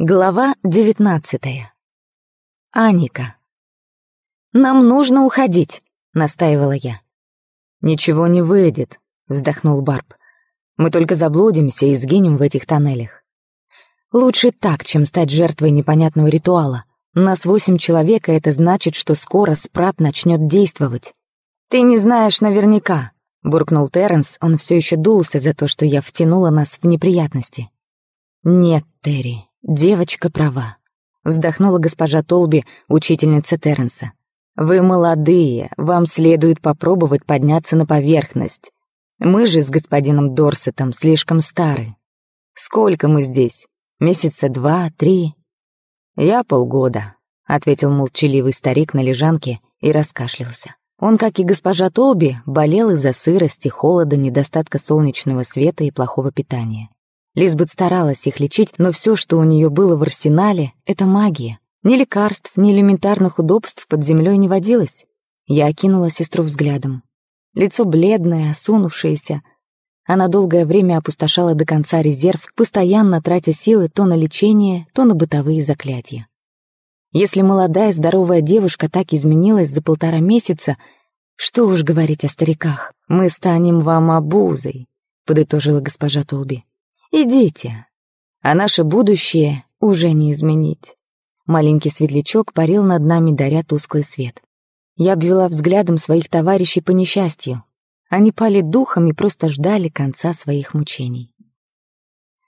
Глава девятнадцатая. Аника. Нам нужно уходить, настаивала я. Ничего не выйдет, вздохнул Барб. Мы только заблудимся и сгинем в этих тоннелях. Лучше так, чем стать жертвой непонятного ритуала. Нас восемь человек, и это значит, что скоро спрат начнет действовать. Ты не знаешь наверняка, буркнул Терренс, он все еще дулся за то, что я втянула нас в неприятности. Нет, Терри, «Девочка права», — вздохнула госпожа Толби, учительница Терренса. «Вы молодые, вам следует попробовать подняться на поверхность. Мы же с господином Дорсетом слишком стары. Сколько мы здесь? Месяца два, три?» «Я полгода», — ответил молчаливый старик на лежанке и раскашлялся. Он, как и госпожа Толби, болел из-за сырости, холода, недостатка солнечного света и плохого питания. Лиз бы старалась их лечить, но все, что у нее было в арсенале, — это магия. Ни лекарств, ни элементарных удобств под землей не водилось. Я окинула сестру взглядом. Лицо бледное, осунувшееся. Она долгое время опустошала до конца резерв, постоянно тратя силы то на лечение, то на бытовые заклятия. Если молодая здоровая девушка так изменилась за полтора месяца, что уж говорить о стариках. «Мы станем вам обузой», — подытожила госпожа Толби. Идите, А наше будущее уже не изменить. Маленький светлячок парил над нами, даря тусклый свет. Я обвела взглядом своих товарищей по несчастью. Они пали духом и просто ждали конца своих мучений.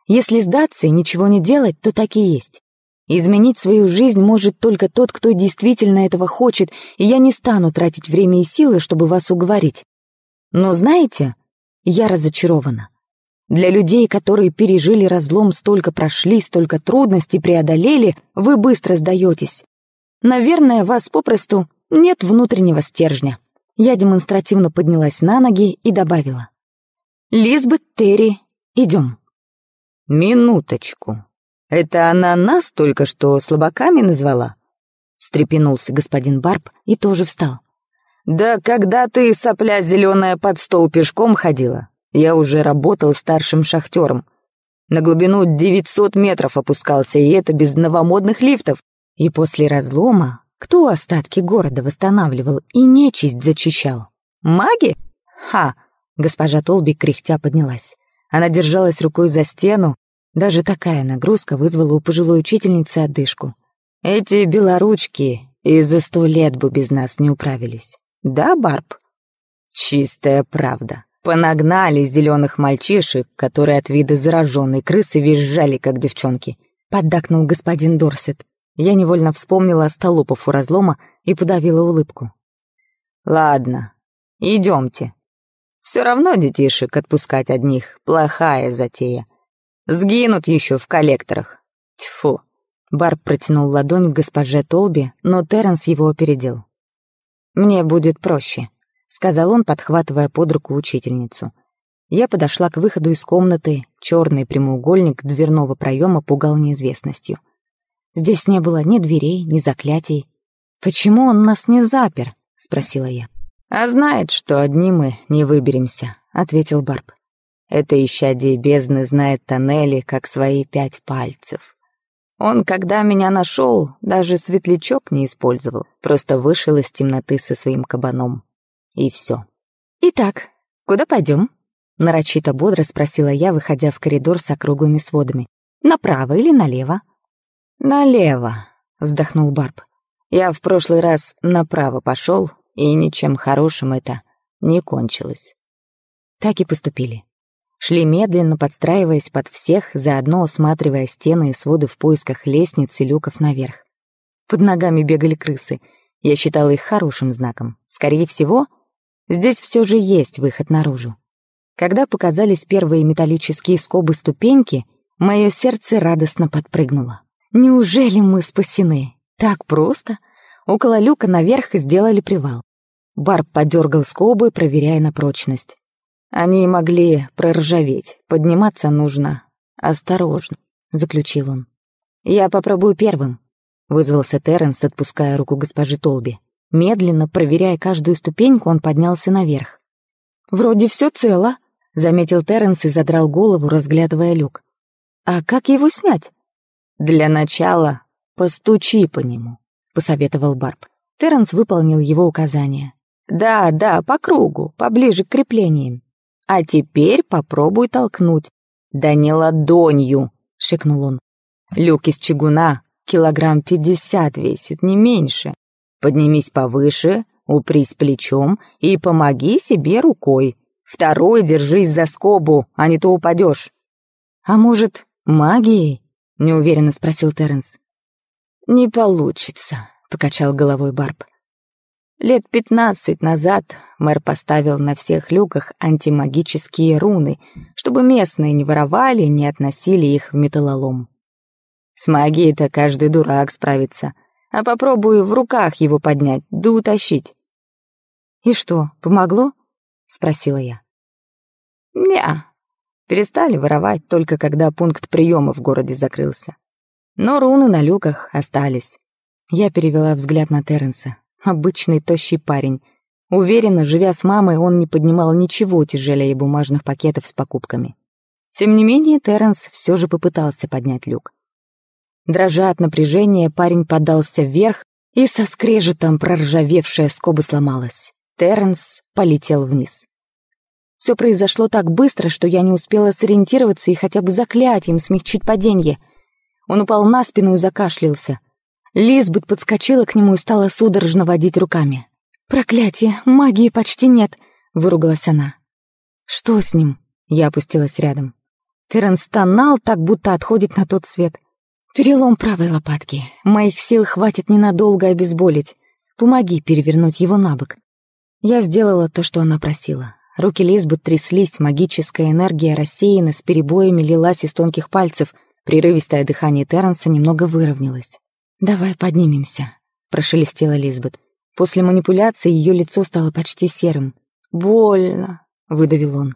Если сдаться и ничего не делать, то так и есть. Изменить свою жизнь может только тот, кто действительно этого хочет, и я не стану тратить время и силы, чтобы вас уговорить. Но знаете, я разочарована. Для людей, которые пережили разлом, столько прошли, столько трудностей преодолели, вы быстро сдаетесь. Наверное, вас попросту нет внутреннего стержня. Я демонстративно поднялась на ноги и добавила. «Лизбет, Терри, идем». «Минуточку. Это она нас только что слабаками назвала?» Встрепенулся господин Барб и тоже встал. «Да когда ты, сопля зеленая, под стол пешком ходила, я уже работал старшим шахтером. На глубину 900 метров опускался, и это без новомодных лифтов. И после разлома кто остатки города восстанавливал и нечисть зачищал? Маги? Ха! Госпожа Толби кряхтя поднялась. Она держалась рукой за стену. Даже такая нагрузка вызвала у пожилой учительницы одышку. Эти белоручки и за сто лет бы без нас не управились. Да, Барб? Чистая правда. Понагнали зеленых мальчишек, которые от вида зараженной крысы визжали, как девчонки. Поддакнул господин Дорсет. Я невольно вспомнила остолопов у разлома и подавила улыбку. «Ладно, идемте. Все равно детишек отпускать одних — плохая затея. Сгинут еще в коллекторах. Тьфу». Барб протянул ладонь к госпоже Толби, но Терренс его опередил. «Мне будет проще», — Сказал он, подхватывая под руку учительницу. Я подошла к выходу из комнаты. Черный прямоугольник дверного проема пугал неизвестностью. Здесь не было ни дверей, ни заклятий. «Почему он нас не запер?» — спросила я. «А знает, что одни мы не выберемся», — ответил Барб. «Это исчадие бездны знает тоннели, как свои пять пальцев. Он, когда меня нашел, даже светлячок не использовал, просто вышел из темноты со своим кабаном и все. «Итак, куда пойдем?» Нарочито бодро спросила я, выходя в коридор с округлыми сводами. «Направо или налево?» «Налево», — вздохнул Барб. «Я в прошлый раз направо пошел, и ничем хорошим это не кончилось». Так и поступили. Шли медленно, подстраиваясь под всех, заодно осматривая стены и своды в поисках лестниц и люков наверх. Под ногами бегали крысы. Я считала их хорошим знаком. Скорее всего, Здесь все же есть выход наружу. Когда показались первые металлические скобы-ступеньки, мое сердце радостно подпрыгнуло. Неужели мы спасены? Так просто? Около люка наверх сделали привал. Барб подергал скобы, проверяя на прочность. Они могли проржаветь. Подниматься нужно. Осторожно, заключил он. Я попробую первым, вызвался Терренс, отпуская руку госпожи Толби. Медленно, проверяя каждую ступеньку, он поднялся наверх. «Вроде все цело», — заметил Терренс и задрал голову, разглядывая люк. «А как его снять?» «Для начала постучи по нему», — посоветовал Барб. Терренс выполнил его указание. «Да, да, по кругу, поближе к креплениям. А теперь попробуй толкнуть». «Да не ладонью», — шикнул он. «Люк из чугуна килограмм пятьдесят весит, не меньше. Поднимись повыше, упрись плечом и помоги себе рукой. Второй держись за скобу, а не то упадешь. «А может, магией?» — неуверенно спросил Терренс. «Не получится», — покачал головой Барб. Лет пятнадцать назад мэр поставил на всех люках антимагические руны, чтобы местные не воровали, и не относили их в металлолом. С магией-то каждый дурак справится — а попробую в руках его поднять, да утащить. «И что, помогло?» — спросила я. «Не-а», Перестали воровать только когда пункт приема в городе закрылся. Но руны на люках остались. Я перевела взгляд на Терренса. Обычный тощий парень. Уверенно, живя с мамой, он не поднимал ничего тяжелее бумажных пакетов с покупками. Тем не менее, Терренс все же попытался поднять люк. Дрожа от напряжения, парень подался вверх, и со скрежетом проржавевшая скоба сломалась. Терренс полетел вниз. Все произошло так быстро, что я не успела сориентироваться и хотя бы заклятием смягчить падение. Он упал на спину и закашлялся. Лизбет подскочила к нему и стала судорожно водить руками. «Проклятие, магии почти нет», — выругалась она. «Что с ним?» — я опустилась рядом. Террен стонал, так будто отходит на тот свет. «Перелом правой лопатки. Моих сил хватит ненадолго обезболить. Помоги перевернуть его на бок». Я сделала то, что она просила. Руки Лизбет тряслись, магическая энергия рассеяна, с перебоями лилась из тонких пальцев, прерывистое дыхание Терренса немного выровнялось. «Давай поднимемся», — прошелестела Лизбет. После манипуляции ее лицо стало почти серым. «Больно», — выдавил он.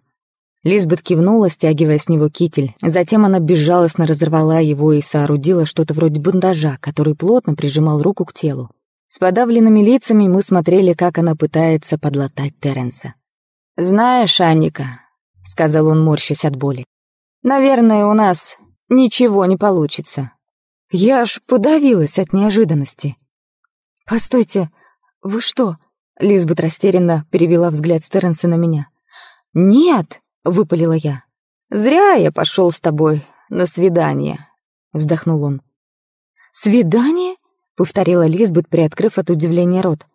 Лизбет кивнула, стягивая с него китель. Затем она безжалостно разорвала его и соорудила что-то вроде бандажа, который плотно прижимал руку к телу. С подавленными лицами мы смотрели, как она пытается подлатать Терренса. «Знаешь, Анника», — сказал он, морщась от боли, — «наверное, у нас ничего не получится». Я аж подавилась от неожиданности. «Постойте, вы что?» — Лизбет растерянно перевела взгляд Стернса на меня. «Нет!» выпалила я. «Зря я пошел с тобой на свидание», — вздохнул он. «Свидание?» — повторила Лизбет, приоткрыв от удивления рот.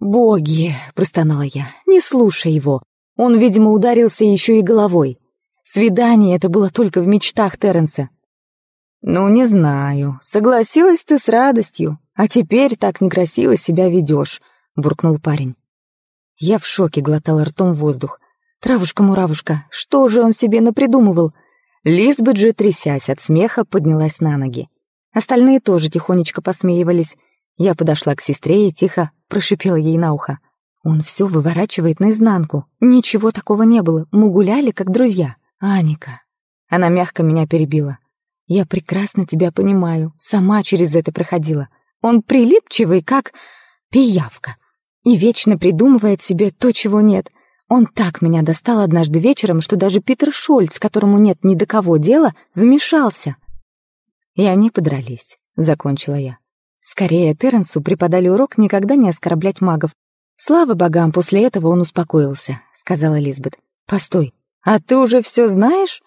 «Боги!» — простонала я. «Не слушай его. Он, видимо, ударился еще и головой. Свидание — это было только в мечтах Терренса». «Ну, не знаю. Согласилась ты с радостью, а теперь так некрасиво себя ведешь», — буркнул парень. Я в шоке глотала ртом воздух. Травушка, муравушка, что же он себе напридумывал? Лизбет же, трясясь от смеха, поднялась на ноги. Остальные тоже тихонечко посмеивались. Я подошла к сестре и тихо прошипела ей на ухо. Он все выворачивает наизнанку. Ничего такого не было. Мы гуляли, как друзья. Аника. Она мягко меня перебила. Я прекрасно тебя понимаю. Сама через это проходила. Он прилипчивый, как пиявка. И вечно придумывает себе то, чего нет — он так меня достал однажды вечером, что даже Питер Шольц, которому нет ни до кого дела, вмешался. И они подрались, — закончила я. Скорее, Терренсу преподали урок никогда не оскорблять магов. Слава богам, после этого он успокоился, — сказала Лизбет. «Постой, а ты уже все знаешь?»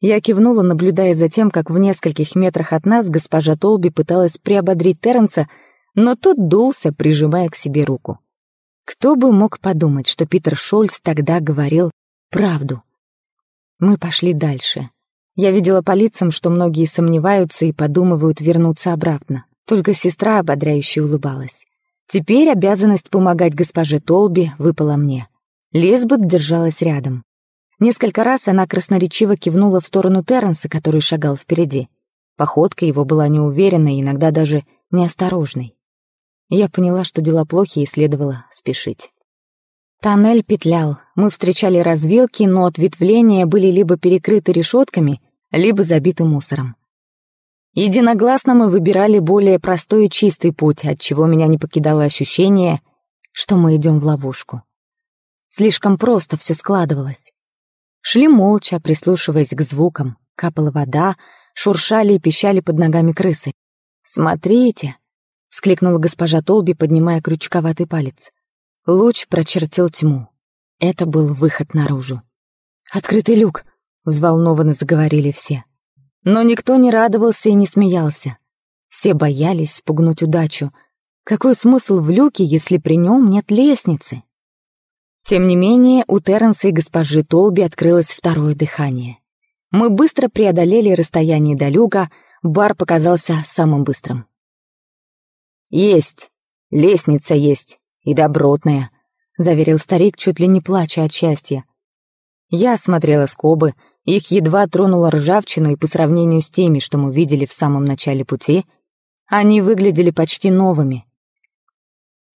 Я кивнула, наблюдая за тем, как в нескольких метрах от нас госпожа Толби пыталась приободрить Терренса, но тот дулся, прижимая к себе руку. Кто бы мог подумать, что Питер Шольц тогда говорил правду? Мы пошли дальше. Я видела по лицам, что многие сомневаются и подумывают вернуться обратно. Только сестра ободряюще улыбалась. Теперь обязанность помогать госпоже Толби выпала мне. Лесбет держалась рядом. Несколько раз она красноречиво кивнула в сторону Терренса, который шагал впереди. Походка его была неуверенной, иногда даже неосторожной. Я поняла, что дела плохи и следовало спешить. Тоннель петлял. Мы встречали развилки, но ответвления были либо перекрыты решетками, либо забиты мусором. Единогласно мы выбирали более простой и чистый путь, от чего меня не покидало ощущение, что мы идем в ловушку. Слишком просто все складывалось. Шли молча, прислушиваясь к звукам. Капала вода, шуршали и пищали под ногами крысы. «Смотрите!» Скликнула госпожа Толби, поднимая крючковатый палец. Луч прочертил тьму. Это был выход наружу. «Открытый люк!» — взволнованно заговорили все. Но никто не радовался и не смеялся. Все боялись спугнуть удачу. Какой смысл в люке, если при нем нет лестницы? Тем не менее, у Терренса и госпожи Толби открылось второе дыхание. Мы быстро преодолели расстояние до люка, бар показался самым быстрым. «Есть! Лестница есть! И добротная!» — заверил старик, чуть ли не плача от счастья. Я осмотрела скобы, их едва тронула ржавчина, и по сравнению с теми, что мы видели в самом начале пути, они выглядели почти новыми.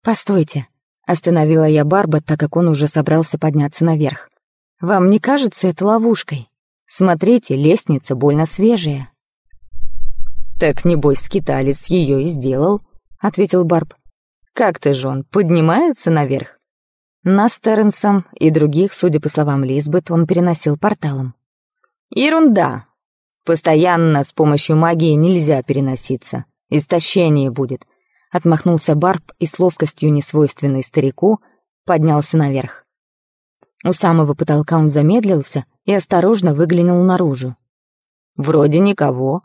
«Постойте», — остановила я Барба, так как он уже собрался подняться наверх. «Вам не кажется это ловушкой? Смотрите, лестница больно свежая». «Так, небось, скиталец ее и сделал», ответил Барб. «Как ты, Жон, поднимается наверх?» Нас Терренсом и других, судя по словам Лизбет, он переносил порталом. «Ерунда. Постоянно с помощью магии нельзя переноситься. Истощение будет», — отмахнулся Барб и с ловкостью несвойственной старику поднялся наверх. У самого потолка он замедлился и осторожно выглянул наружу. «Вроде никого»,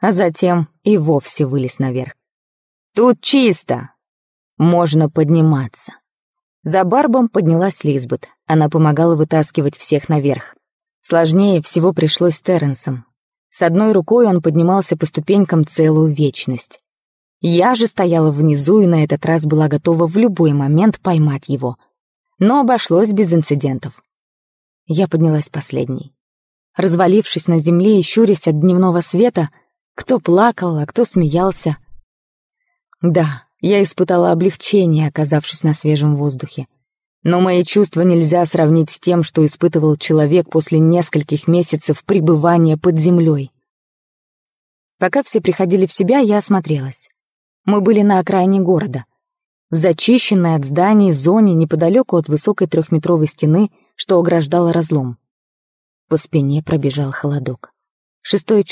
а затем и вовсе вылез наверх. Тут чисто. Можно подниматься. За Барбом поднялась Лизбет. Она помогала вытаскивать всех наверх. Сложнее всего пришлось Терренсом. С одной рукой он поднимался по ступенькам целую вечность. Я же стояла внизу и на этот раз была готова в любой момент поймать его. Но обошлось без инцидентов. Я поднялась последней. Развалившись на земле и щурясь от дневного света, кто плакал, а кто смеялся, Да, я испытала облегчение, оказавшись на свежем воздухе. Но мои чувства нельзя сравнить с тем, что испытывал человек после нескольких месяцев пребывания под землей. Пока все приходили в себя, я осмотрелась. Мы были на окраине города, в зачищенной от зданий зоне неподалеку от высокой трехметровой стены, что ограждало разлом. По спине пробежал холодок. Шестое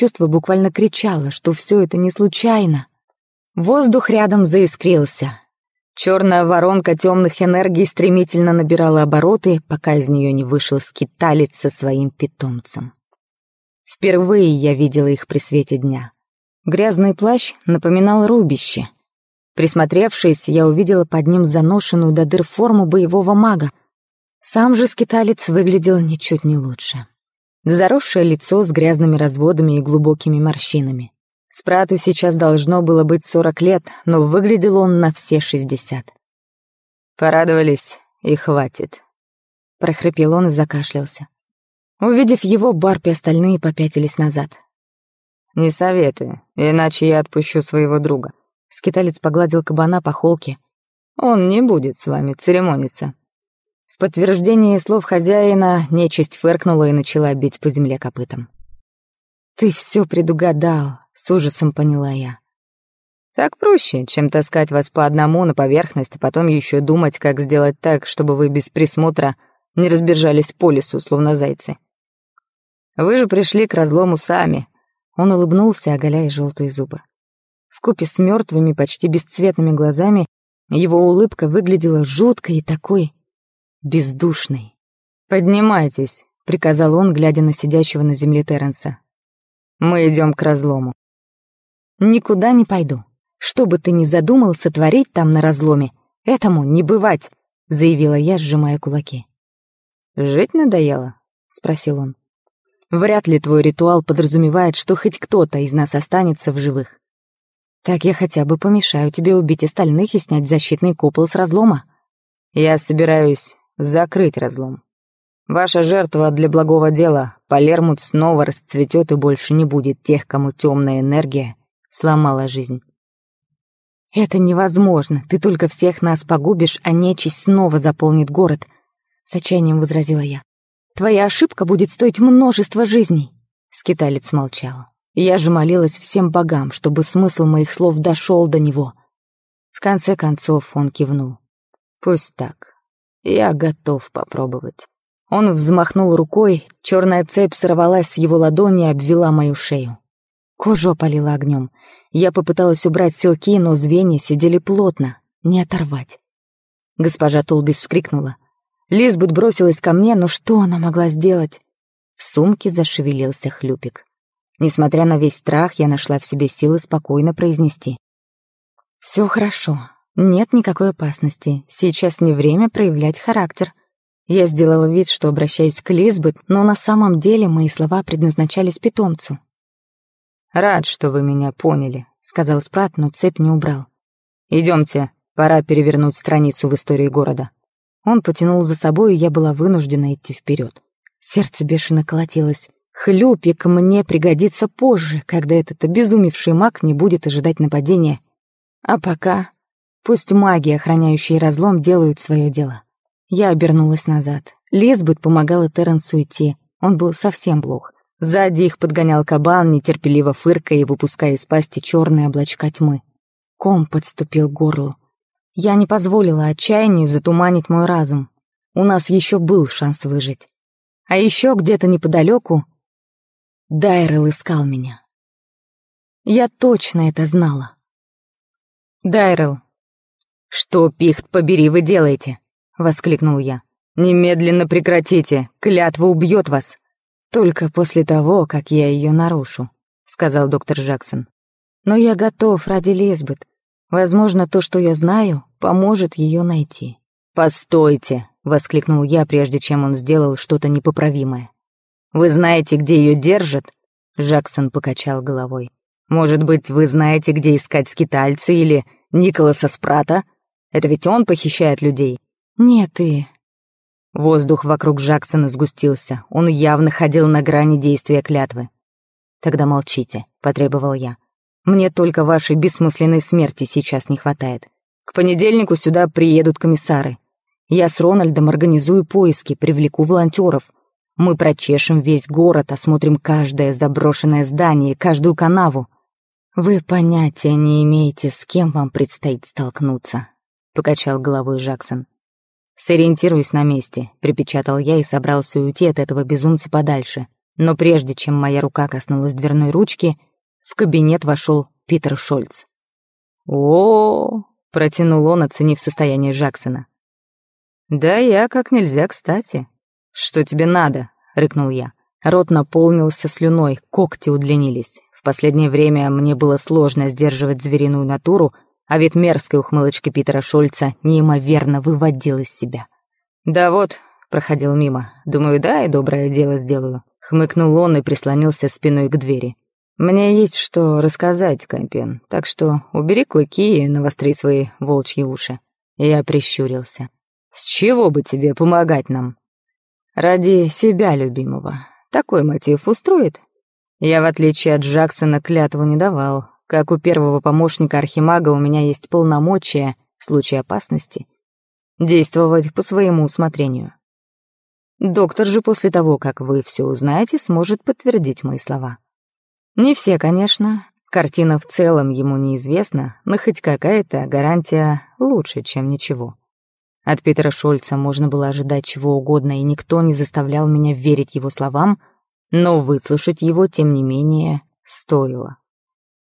чувство буквально кричало, что все это не случайно. Воздух рядом заискрился. Черная воронка темных энергий стремительно набирала обороты, пока из нее не вышел скиталец со своим питомцем. Впервые я видела их при свете дня. Грязный плащ напоминал рубище. Присмотревшись, я увидела под ним заношенную до дыр форму боевого мага. Сам же скиталец выглядел ничуть не лучше. Заросшее лицо с грязными разводами и глубокими морщинами. Спрату сейчас должно было быть сорок лет, но выглядел он на все шестьдесят. «Порадовались, и хватит», — прохрипел он и закашлялся. Увидев его, Барпи остальные попятились назад. «Не советую, иначе я отпущу своего друга». Скиталец погладил кабана по холке. «Он не будет с вами церемониться». В подтверждение слов хозяина нечисть фыркнула и начала бить по земле копытом. «Ты все предугадал», с ужасом поняла я. Так проще, чем таскать вас по одному на поверхность, а потом еще думать, как сделать так, чтобы вы без присмотра не разбежались по лесу, словно зайцы. Вы же пришли к разлому сами. Он улыбнулся, оголяя желтые зубы. В купе с мертвыми, почти бесцветными глазами его улыбка выглядела жутко и такой бездушной. «Поднимайтесь», — приказал он, глядя на сидящего на земле Терренса. «Мы идем к разлому». Никуда не пойду. Что бы ты ни задумал сотворить там на разломе, этому не бывать, заявила я, сжимая кулаки. Жить надоело? спросил он. Вряд ли твой ритуал подразумевает, что хоть кто-то из нас останется в живых. Так я хотя бы помешаю тебе убить остальных и снять защитный купол с разлома. Я собираюсь закрыть разлом. Ваша жертва для благого дела, Палермут снова расцветет и больше не будет тех, кому темная энергия сломала жизнь. «Это невозможно. Ты только всех нас погубишь, а нечисть снова заполнит город», — с отчаянием возразила я. «Твоя ошибка будет стоить множество жизней», — скиталец молчал. Я же молилась всем богам, чтобы смысл моих слов дошел до него. В конце концов он кивнул. «Пусть так. Я готов попробовать». Он взмахнул рукой, черная цепь сорвалась с его ладони и обвела мою шею. Кожу опалила огнем. Я попыталась убрать селки, но звенья сидели плотно. Не оторвать. Госпожа Толбис вскрикнула. Лизбет бросилась ко мне, но что она могла сделать? В сумке зашевелился хлюпик. Несмотря на весь страх, я нашла в себе силы спокойно произнести. «Все хорошо. Нет никакой опасности. Сейчас не время проявлять характер». Я сделала вид, что обращаюсь к Лизбет, но на самом деле мои слова предназначались питомцу. «Рад, что вы меня поняли», — сказал Спрат, но цепь не убрал. Идемте, пора перевернуть страницу в истории города». Он потянул за собой, и я была вынуждена идти вперед. Сердце бешено колотилось. Хлюпик мне пригодится позже, когда этот обезумевший маг не будет ожидать нападения. А пока пусть маги, охраняющие разлом, делают свое дело. Я обернулась назад. Лесбет помогала Терренсу идти. Он был совсем плох. Сзади их подгонял кабан, нетерпеливо фыркая и выпуская из пасти черные облачка тьмы. Ком подступил к горлу. Я не позволила отчаянию затуманить мой разум. У нас еще был шанс выжить. А еще где-то неподалеку Дайрел искал меня. Я точно это знала. «Дайрел!» «Что, пихт, побери, вы делаете?» — воскликнул я. «Немедленно прекратите! Клятва убьет вас!» только после того, как я ее нарушу», — сказал доктор Джексон. «Но я готов ради Лесбет. Возможно, то, что я знаю, поможет ее найти». «Постойте!» — воскликнул я, прежде чем он сделал что-то непоправимое. «Вы знаете, где ее держат?» Джексон покачал головой. «Может быть, вы знаете, где искать скитальца или Николаса Спрата? Это ведь он похищает людей?» «Нет, и Воздух вокруг Джексона сгустился. Он явно ходил на грани действия клятвы. «Тогда молчите», — потребовал я. «Мне только вашей бессмысленной смерти сейчас не хватает. К понедельнику сюда приедут комиссары. Я с Рональдом организую поиски, привлеку волонтеров. Мы прочешем весь город, осмотрим каждое заброшенное здание, каждую канаву. Вы понятия не имеете, с кем вам предстоит столкнуться», — покачал головой Джексон. «Сориентируюсь на месте», — припечатал я и собрался уйти от этого безумца подальше. Но прежде чем моя рука коснулась дверной ручки, в кабинет вошел Питер Шольц. о, протянул он, оценив состояние Жаксона. «Да я как нельзя кстати». «Что тебе надо?» — рыкнул я. Рот наполнился слюной, когти удлинились. В последнее время мне было сложно сдерживать звериную натуру, а вид мерзкой ухмылочки Питера Шульца неимоверно выводил из себя. «Да вот», — проходил мимо, — «думаю, да, и доброе дело сделаю», — хмыкнул он и прислонился спиной к двери. «Мне есть что рассказать, Кампин, так что убери клыки и навостри свои волчьи уши». Я прищурился. «С чего бы тебе помогать нам?» «Ради себя, любимого. Такой мотив устроит?» Я, в отличие от Джаксона, клятву не давал, как у первого помощника Архимага у меня есть полномочия, в случае опасности, действовать по своему усмотрению. Доктор же после того, как вы все узнаете, сможет подтвердить мои слова. Не все, конечно. Картина в целом ему неизвестна, но хоть какая-то гарантия лучше, чем ничего. От Питера Шольца можно было ожидать чего угодно, и никто не заставлял меня верить его словам, но выслушать его, тем не менее, стоило.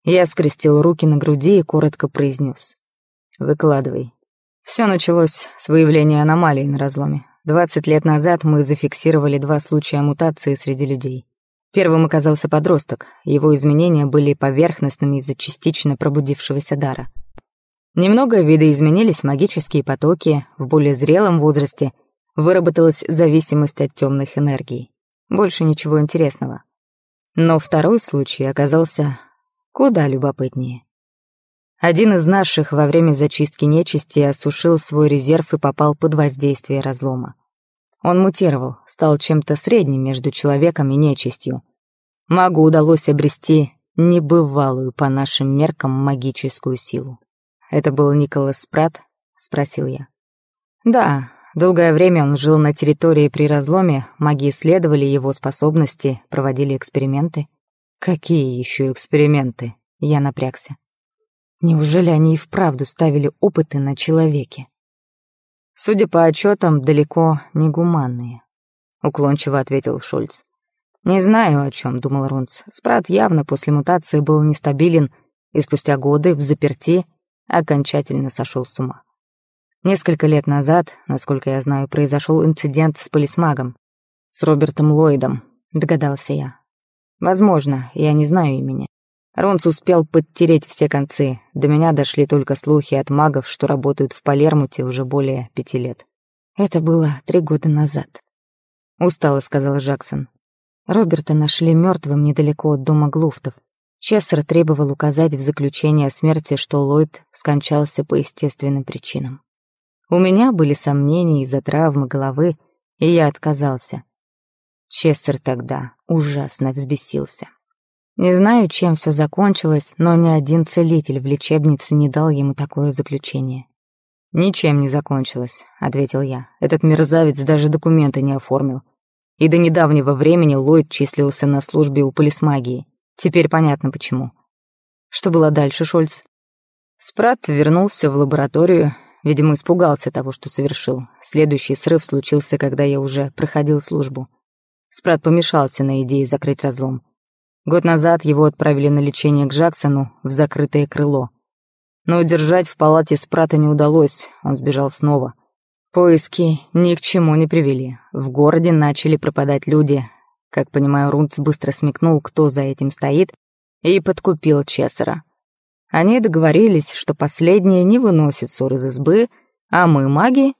Я скрестил руки на груди и коротко произнес. «Выкладывай». Все началось с выявления аномалий на разломе. Двадцать лет назад мы зафиксировали два случая мутации среди людей. Первым оказался подросток, его изменения были поверхностными из-за частично пробудившегося дара. Немного видоизменились магические потоки, в более зрелом возрасте выработалась зависимость от темных энергий. Больше ничего интересного. Но второй случай оказался Куда любопытнее. Один из наших во время зачистки нечисти осушил свой резерв и попал под воздействие разлома. Он мутировал, стал чем-то средним между человеком и нечистью. Магу удалось обрести небывалую по нашим меркам магическую силу. «Это был Николас Спрат? спросил я. «Да, долгое время он жил на территории при разломе, маги исследовали его способности, проводили эксперименты. Какие еще эксперименты? Я напрягся. Неужели они и вправду ставили опыты на человеке? Судя по отчетам, далеко не гуманные, уклончиво ответил Шульц. Не знаю, о чем думал Рунц. Спрат явно после мутации был нестабилен и спустя годы в заперти окончательно сошел с ума. Несколько лет назад, насколько я знаю, произошел инцидент с полисмагом. С Робертом Ллойдом, догадался я. Возможно, я не знаю имени. Ронс успел подтереть все концы. До меня дошли только слухи от магов, что работают в Палермуте уже более пяти лет. Это было три года назад. Устало сказал Джексон. Роберта нашли мертвым недалеко от дома Глуфтов. Чессер требовал указать в заключение о смерти, что Ллойд скончался по естественным причинам. У меня были сомнения из-за травмы головы, и я отказался. Честер тогда ужасно взбесился. Не знаю, чем все закончилось, но ни один целитель в лечебнице не дал ему такое заключение. «Ничем не закончилось», — ответил я. «Этот мерзавец даже документы не оформил. И до недавнего времени Ллойд числился на службе у полисмагии. Теперь понятно, почему». «Что было дальше, Шольц?» Спрат вернулся в лабораторию, видимо, испугался того, что совершил. Следующий срыв случился, когда я уже проходил службу. Спрат помешался на идее закрыть разлом. Год назад его отправили на лечение к Джаксону в закрытое крыло. Но удержать в палате Спрата не удалось, он сбежал снова. Поиски ни к чему не привели. В городе начали пропадать люди. Как понимаю, Рунц быстро смекнул, кто за этим стоит, и подкупил Чессера. Они договорились, что последние не выносит ссор из избы, а мы, маги,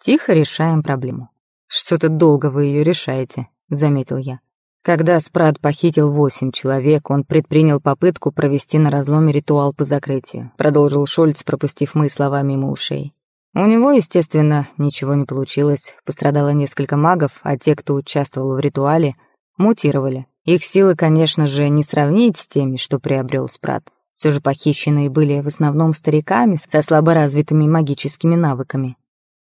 тихо решаем проблему. Что-то долго вы ее решаете, — заметил я. Когда Спрат похитил восемь человек, он предпринял попытку провести на разломе ритуал по закрытию, продолжил Шольц, пропустив мои слова мимо ушей. У него, естественно, ничего не получилось, пострадало несколько магов, а те, кто участвовал в ритуале, мутировали. Их силы, конечно же, не сравнить с теми, что приобрел Спрат. Все же похищенные были в основном стариками со слаборазвитыми магическими навыками.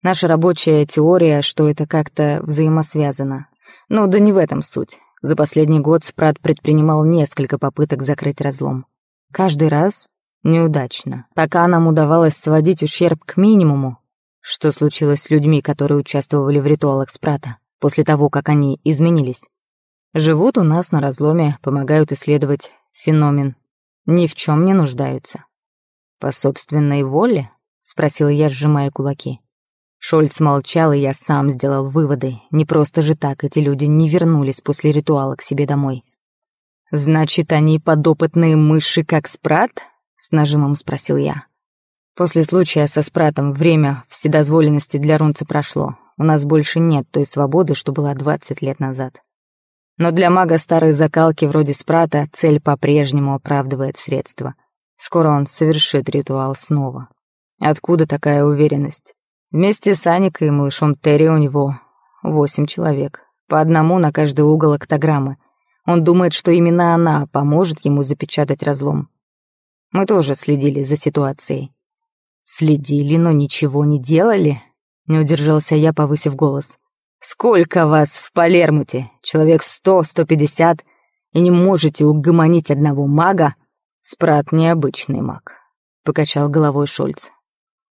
Наша рабочая теория, что это как-то взаимосвязано, но да не в этом суть. За последний год Спрат предпринимал несколько попыток закрыть разлом. Каждый раз неудачно. Пока нам удавалось сводить ущерб к минимуму, что случилось с людьми, которые участвовали в ритуалах Спрата, после того, как они изменились. Живут у нас на разломе, помогают исследовать феномен. Ни в чем не нуждаются. «По собственной воле?» — спросила я, сжимая кулаки. Шольц молчал, и я сам сделал выводы. Не просто же так эти люди не вернулись после ритуала к себе домой. «Значит, они подопытные мыши, как спрат?» — с нажимом спросил я. После случая со спратом время вседозволенности для Рунца прошло. У нас больше нет той свободы, что была 20 лет назад. Но для мага старой закалки вроде спрата цель по-прежнему оправдывает средства. Скоро он совершит ритуал снова. Откуда такая уверенность? Вместе с Аникой и малышом Терри у него восемь человек. По одному на каждый угол октограммы. Он думает, что именно она поможет ему запечатать разлом. Мы тоже следили за ситуацией. Следили, но ничего не делали? Не удержался я, повысив голос. Сколько вас в Палермуте? Человек сто, сто пятьдесят? И не можете угомонить одного мага? Спрат необычный маг, покачал головой Шольц.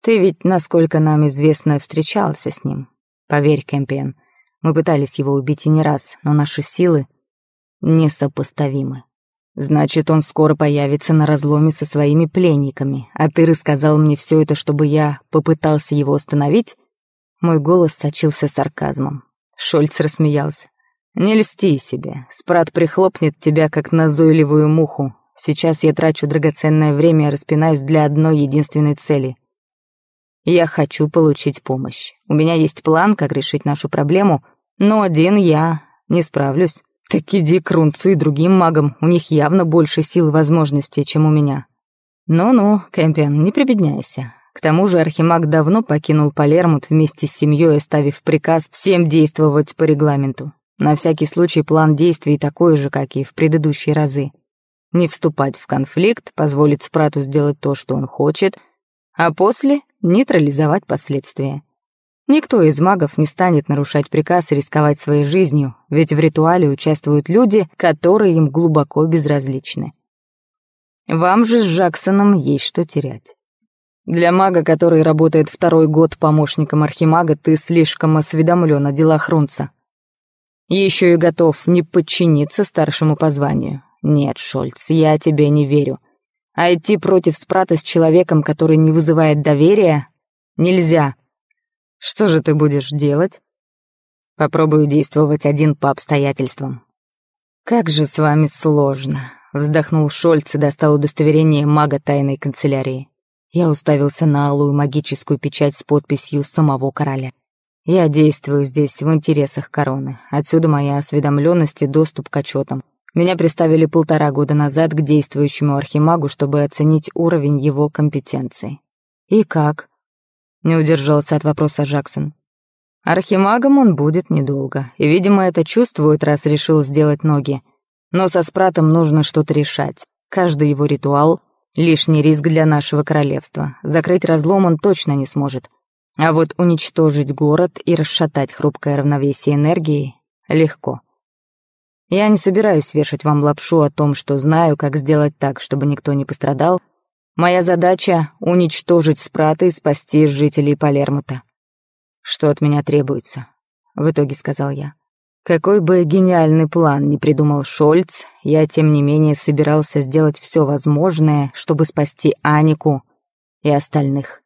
Ты ведь, насколько нам известно, встречался с ним. Поверь, Кэмпиен, мы пытались его убить и не раз, но наши силы несопоставимы. Значит, он скоро появится на разломе со своими пленниками, а ты рассказал мне все это, чтобы я попытался его остановить? Мой голос сочился сарказмом. Шольц рассмеялся. «Не льсти себе. Спрат прихлопнет тебя, как назойливую муху. Сейчас я трачу драгоценное время и распинаюсь для одной единственной цели — я хочу получить помощь. У меня есть план, как решить нашу проблему, но один я не справлюсь. Так иди к Рунцу и другим магам, у них явно больше сил и возможностей, чем у меня. Ну-ну, Кэмпион, не прибедняйся. К тому же Архимаг давно покинул Палермут вместе с семьей, оставив приказ всем действовать по регламенту. На всякий случай план действий такой же, как и в предыдущие разы. Не вступать в конфликт, позволить Спрату сделать то, что он хочет — а после нейтрализовать последствия. Никто из магов не станет нарушать приказ и рисковать своей жизнью, ведь в ритуале участвуют люди, которые им глубоко безразличны. Вам же с Жаксоном есть что терять. Для мага, который работает второй год помощником архимага, ты слишком осведомлен о делах Рунца. Еще и готов не подчиниться старшему позванию. Нет, Шольц, я тебе не верю. А идти против Спрата с человеком, который не вызывает доверия, нельзя. Что же ты будешь делать? Попробую действовать один по обстоятельствам. Как же с вами сложно, вздохнул Шольц и достал удостоверение мага тайной канцелярии. Я уставился на алую магическую печать с подписью самого короля. Я действую здесь в интересах короны. Отсюда моя осведомленность и доступ к отчетам. Меня представили полтора года назад к действующему архимагу, чтобы оценить уровень его компетенции. «И как?» — не удержался от вопроса Жаксон. «Архимагом он будет недолго, и, видимо, это чувствует, раз решил сделать ноги. Но со спратом нужно что-то решать. Каждый его ритуал — лишний риск для нашего королевства. Закрыть разлом он точно не сможет. А вот уничтожить город и расшатать хрупкое равновесие энергии — легко». Я не собираюсь вешать вам лапшу о том, что знаю, как сделать так, чтобы никто не пострадал. Моя задача — уничтожить спрата и спасти жителей Палермута. «Что от меня требуется?» — в итоге сказал я. Какой бы гениальный план ни придумал Шольц, я, тем не менее, собирался сделать все возможное, чтобы спасти Анику и остальных.